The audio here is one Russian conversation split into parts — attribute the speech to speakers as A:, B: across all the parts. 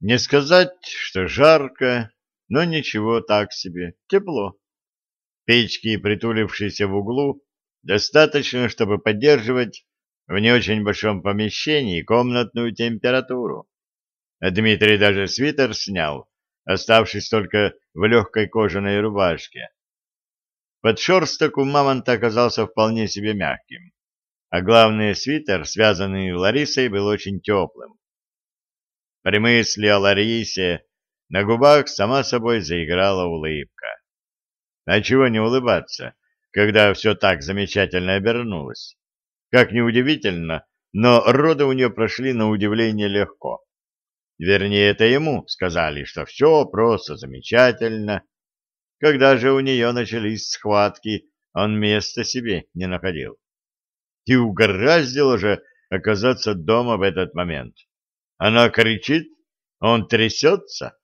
A: Не сказать, что жарко, но ничего так себе, тепло. Печки, притулившиеся в углу, достаточно, чтобы поддерживать в не очень большом помещении комнатную температуру. А Дмитрий даже свитер снял, оставшись только в легкой кожаной рубашке. Подшерсток у мамонта оказался вполне себе мягким, а главный свитер, связанный Ларисой, был очень теплым. При мысли о Ларисе на губах сама собой заиграла улыбка. А чего не улыбаться, когда все так замечательно обернулось? Как ни удивительно, но роды у нее прошли на удивление легко. Вернее, это ему сказали, что все просто замечательно. Когда же у нее начались схватки, он места себе не находил. И угораздило же оказаться дома в этот момент. Она кричит, он трясется.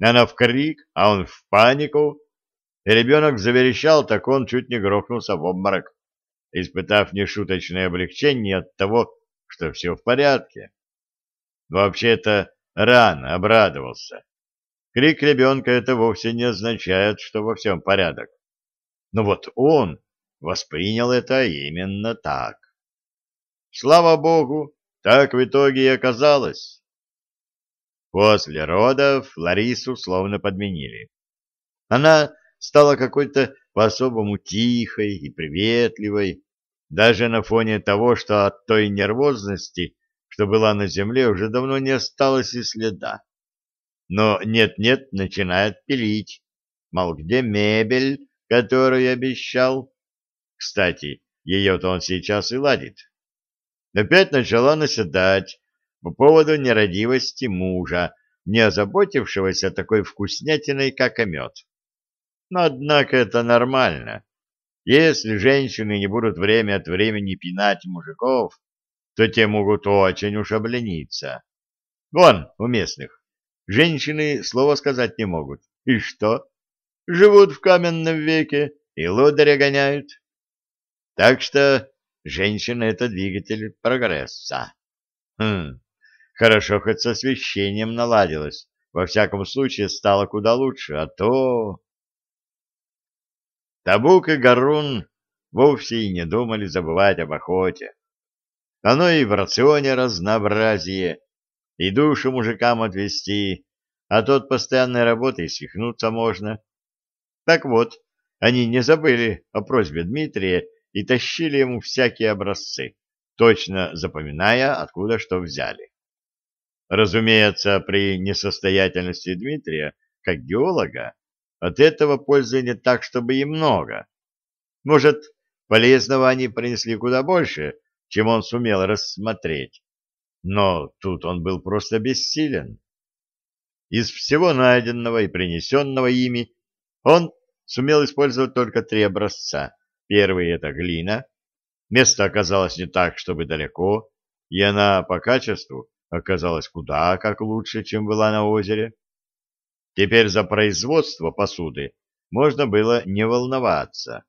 A: Она в крик, а он в панику. И ребенок заверещал, так он чуть не грохнулся в обморок, испытав нешуточное облегчение от того, что все в порядке. Вообще-то рано обрадовался. Крик ребенка это вовсе не означает, что во всем порядок. Но вот он воспринял это именно так. Слава богу, так в итоге и оказалось. После родов Ларису словно подменили. Она стала какой-то по-особому тихой и приветливой, даже на фоне того, что от той нервозности, что была на земле, уже давно не осталось и следа. Но нет-нет, начинает пилить. Мол, где мебель, которую обещал? Кстати, ее-то он сейчас и ладит опять начала наседать по поводу нерадивости мужа, не озаботившегося такой вкуснятиной, как омет. Но, однако, это нормально. Если женщины не будут время от времени пинать мужиков, то те могут очень уж облениться. Вон, у местных. Женщины слова сказать не могут. И что? Живут в каменном веке и лодыря гоняют. Так что Женщина — это двигатель прогресса. Хм, хорошо хоть с освещением наладилось. Во всяком случае, стало куда лучше, а то... Табук и Гарун вовсе и не думали забывать об охоте. Оно и в рационе разнообразие, и душу мужикам отвести, а тот постоянной работой свихнуться можно. Так вот, они не забыли о просьбе Дмитрия и тащили ему всякие образцы, точно запоминая, откуда что взяли. Разумеется, при несостоятельности Дмитрия, как геолога, от этого пользы не так, чтобы и много. Может, полезного они принесли куда больше, чем он сумел рассмотреть. Но тут он был просто бессилен. Из всего найденного и принесенного ими он сумел использовать только три образца, Первый — это глина. Место оказалось не так, чтобы далеко, и она по качеству оказалась куда как лучше, чем была на озере. Теперь за производство посуды можно было не волноваться.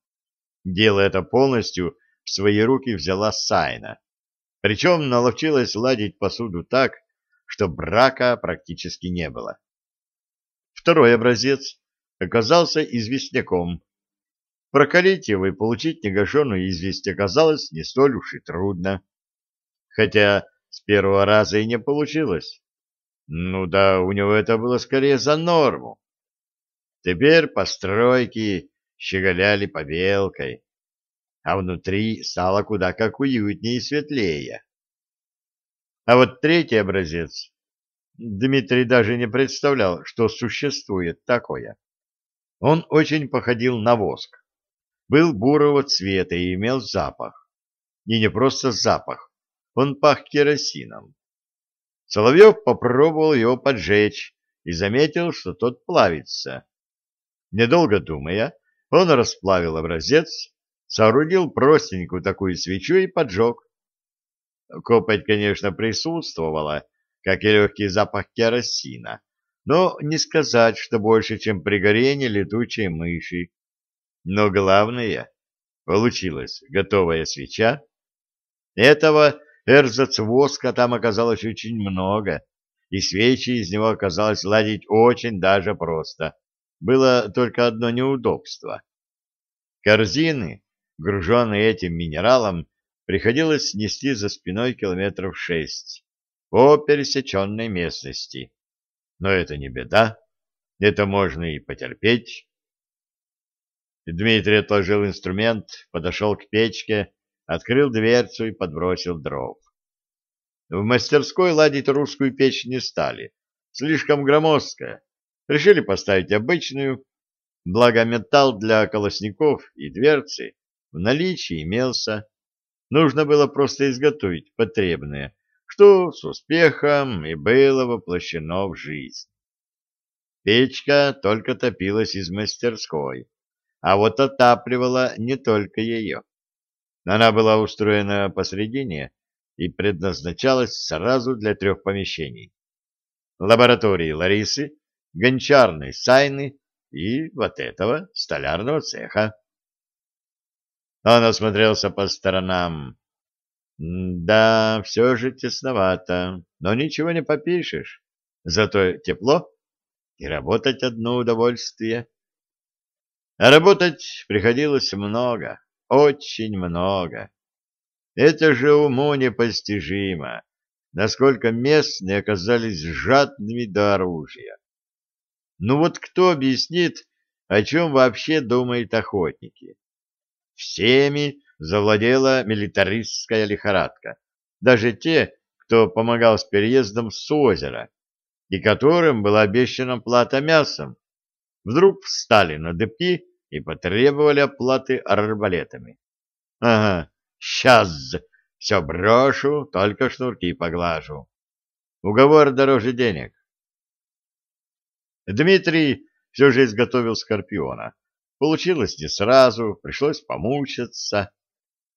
A: Дело это полностью в свои руки взяла Сайна. Причем наловчилась ладить посуду так, что брака практически не было. Второй образец оказался известняком, Прокалить его и получить негашенную известь оказалось не столь уж и трудно. Хотя с первого раза и не получилось. Ну да, у него это было скорее за норму. Теперь постройки щеголяли побелкой, а внутри стало куда как уютнее и светлее. А вот третий образец Дмитрий даже не представлял, что существует такое. Он очень походил на воск был бурого цвета и имел запах. И не просто запах, он пах керосином. Соловьев попробовал его поджечь и заметил, что тот плавится. Недолго думая, он расплавил образец, соорудил простенькую такую свечу и поджег. Копоть, конечно, присутствовала, как и легкий запах керосина, но не сказать, что больше, чем при горении летучей мыши. Но главное, получилась готовая свеча. Этого эрзац-воска там оказалось очень много, и свечи из него оказалось ладить очень даже просто. Было только одно неудобство. Корзины, груженные этим минералом, приходилось нести за спиной километров шесть по пересеченной местности. Но это не беда, это можно и потерпеть. Дмитрий отложил инструмент, подошел к печке, открыл дверцу и подбросил дров. В мастерской ладить русскую печь не стали, слишком громоздкая. Решили поставить обычную, благо металл для колосников и дверцы в наличии имелся. Нужно было просто изготовить потребное, что с успехом и было воплощено в жизнь. Печка только топилась из мастерской, а вот отапливала не только ее. Она была устроена посредине и предназначалась сразу для трех помещений. Лаборатории Ларисы, гончарной Сайны и вот этого столярного цеха. Он осмотрелся по сторонам. Да, все же тесновато, но ничего не попишешь. Зато тепло и работать одно удовольствие. А работать приходилось много, очень много. Это же уму непостижимо, насколько местные оказались жадными до оружия. Ну вот кто объяснит, о чем вообще думают охотники? Всеми завладела милитаристская лихорадка. Даже те, кто помогал с переездом с озера, и которым была обещана плата мясом, вдруг встали на дыбки и потребовали оплаты арбалетами. Ага, сейчас все брошу, только шнурки поглажу. Уговор дороже денег. Дмитрий все же изготовил скорпиона. Получилось не сразу, пришлось помучиться,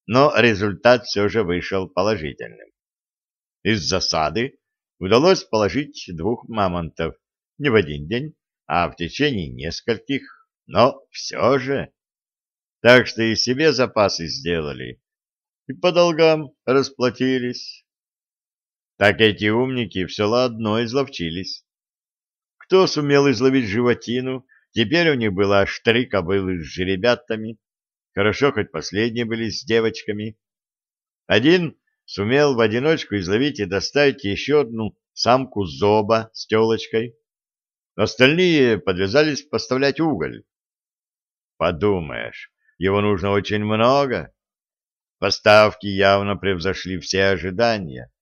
A: но результат все же вышел положительным. Из засады удалось положить двух мамонтов не в один день, а в течение нескольких, но все же. Так что и себе запасы сделали, и по долгам расплатились. Так эти умники все ладно изловчились. Кто сумел изловить животину, теперь у них было аж три кобылы с жеребятами. Хорошо, хоть последние были с девочками. Один сумел в одиночку изловить и доставить еще одну самку зоба с телочкой. Остальные подвязались поставлять уголь. Подумаешь, его нужно очень много. Поставки явно превзошли все ожидания.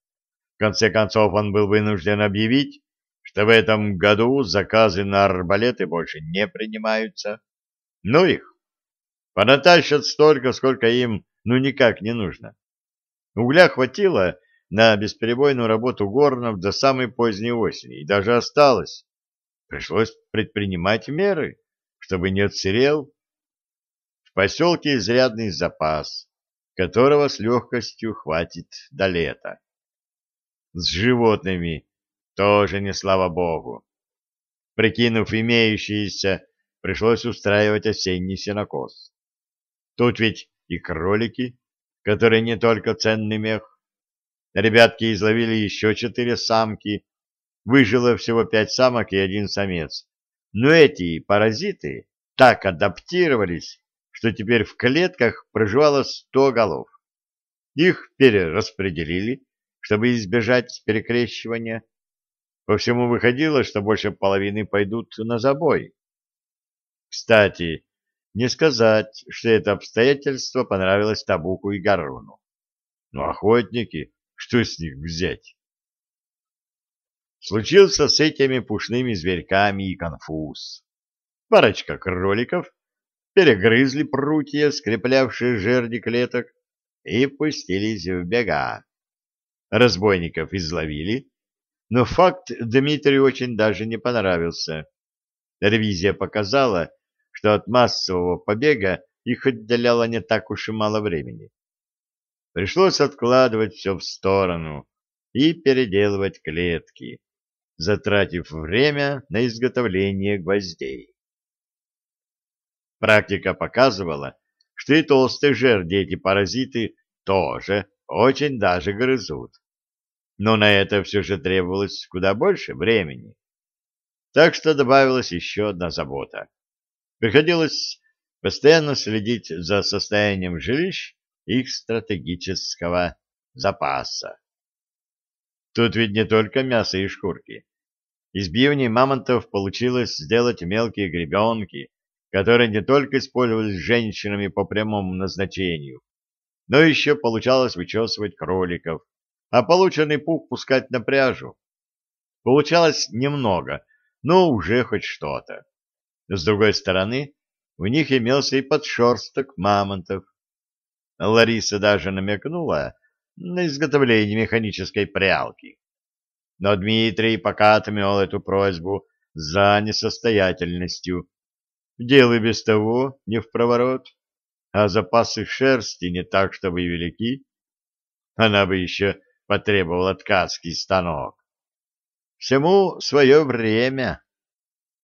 A: В конце концов, он был вынужден объявить, что в этом году заказы на арбалеты больше не принимаются. Ну их, понатащат столько, сколько им ну никак не нужно. Угля хватило на бесперебойную работу горнов до самой поздней осени, и даже осталось. Пришлось предпринимать меры, чтобы не отсырел. В поселке изрядный запас, которого с легкостью хватит до лета. С животными тоже не слава богу. Прикинув имеющиеся, пришлось устраивать осенний сенокос. Тут ведь и кролики, которые не только ценный мех. Ребятки изловили еще четыре самки, выжило всего пять самок и один самец. Но эти паразиты так адаптировались, что теперь в клетках проживало сто голов. Их перераспределили, чтобы избежать перекрещивания, по всему выходило, что больше половины пойдут на забой. Кстати, не сказать, что это обстоятельство понравилось Табуку и Гаруну. Но охотники, что с них взять? Случился с этими пушными зверьками и конфуз. Парочка кроликов перегрызли прутья, скреплявшие жерди клеток, и пустились в бега. Разбойников изловили, но факт Дмитрию очень даже не понравился. Ревизия показала, что от массового побега их отделяло не так уж и мало времени. Пришлось откладывать все в сторону и переделывать клетки, затратив время на изготовление гвоздей. Практика показывала, что и толстый жир эти паразиты тоже очень даже грызут. но на это все же требовалось куда больше времени. Так что добавилась еще одна забота. Приходилось постоянно следить за состоянием жилищ их стратегического запаса. Тут ведь не только мясо и шкурки. Из бивней мамонтов получилось сделать мелкие гребенки, которые не только использовались женщинами по прямому назначению, но еще получалось вычесывать кроликов, а полученный пух пускать на пряжу. Получалось немного, но уже хоть что-то. С другой стороны, у них имелся и подшерсток мамонтов. Лариса даже намекнула на изготовление механической прялки. Но Дмитрий пока отмел эту просьбу за несостоятельностью. Дело без того не в проворот, а запасы шерсти не так, чтобы велики. Она бы еще потребовала ткацкий станок. Всему свое время.